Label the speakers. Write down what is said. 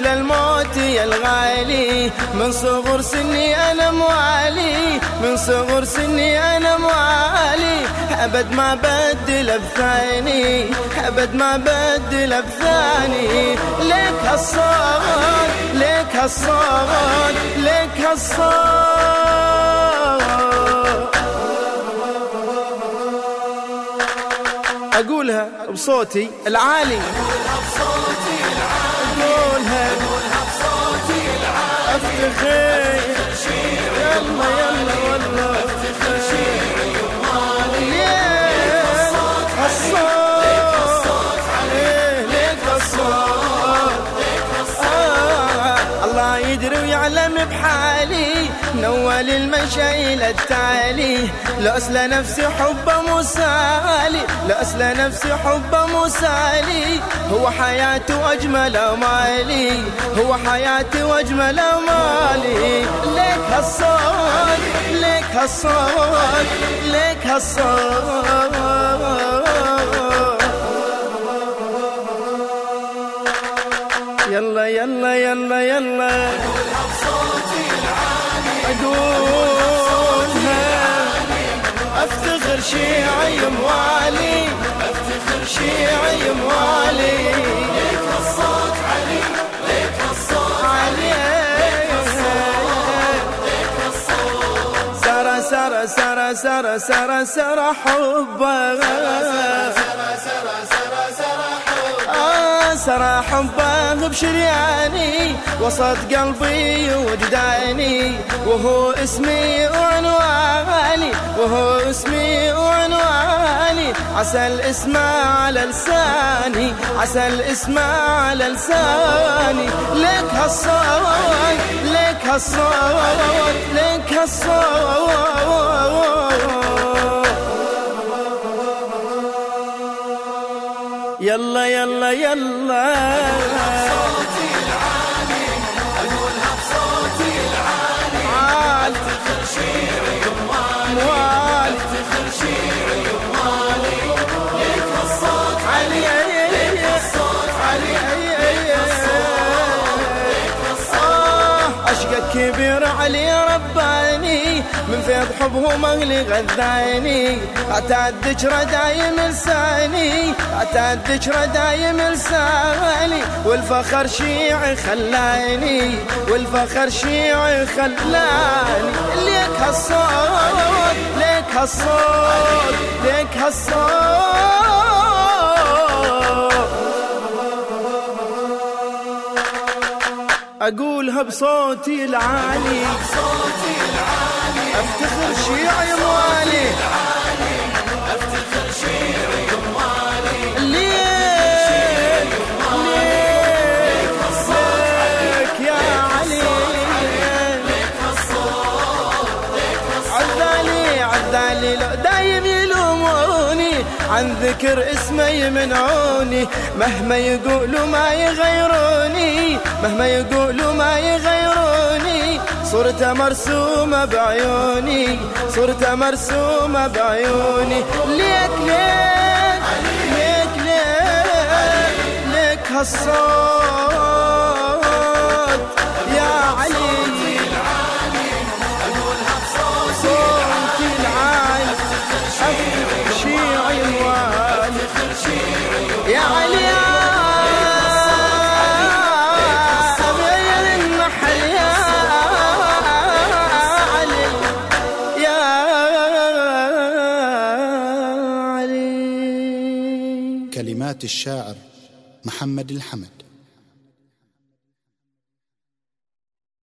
Speaker 1: للموت يا الغالي. من صغر سني أنا موالي. من صغر سني أنا موالي. أبد ما بدل بثاني. أبد ما بدل بثاني. ليك هالصوت ليك هالصوت ليك هالصوت أقولها بصوتي العالي. أفتخر يلا يدري ويعلم بحالي من اول المشي التالي. لو اسلى نفسي حبه مسالي لو اسلى نفسي حبه مسالي. هو حياتي واجمل امالي هو حياتي واجمل امالي ليك هالصوت ليك هالصوت ليك هالصوت. يلا يلا يلا يلا. أقولها أفتخر شيعي موالي. أفتخر شيعي موالي. ليك الصوت علي ليك الصوت علي. سرى سرى سرى سرى سرى سرى حبها سرى حبه بشرياني وسط قلبي وجداني وهو اسمي وعنواني وهو اسمي وعنواني. عسى الاسم على لساني عسى الاسم على لساني. لك هالصوت لك هالصوت لك هالصوت. يلا عشقك كبير علي رباني من فيض حبهم أهلي غذاني. اعتاد ذكرى دايم لساني اعتاد ذكرى دايم لساني. والفخر شيعي خلاني والفخر شيعي خلاني. ليك هالصوت ليك هالصوت ليك هالصوت. أقولها بصوتي العالي. أفتخر شيعي موالي عن ذكر اسمه يمنعوني مهما يقولوا ما يغيروني مهما يقولوا ما يغيروني. صرت مرسومة بعيوني صرت مرسومة بعيوني. ليك ليك ليك ليك ليك هالصوت.
Speaker 2: كلمات الشاعر محمد الحمد.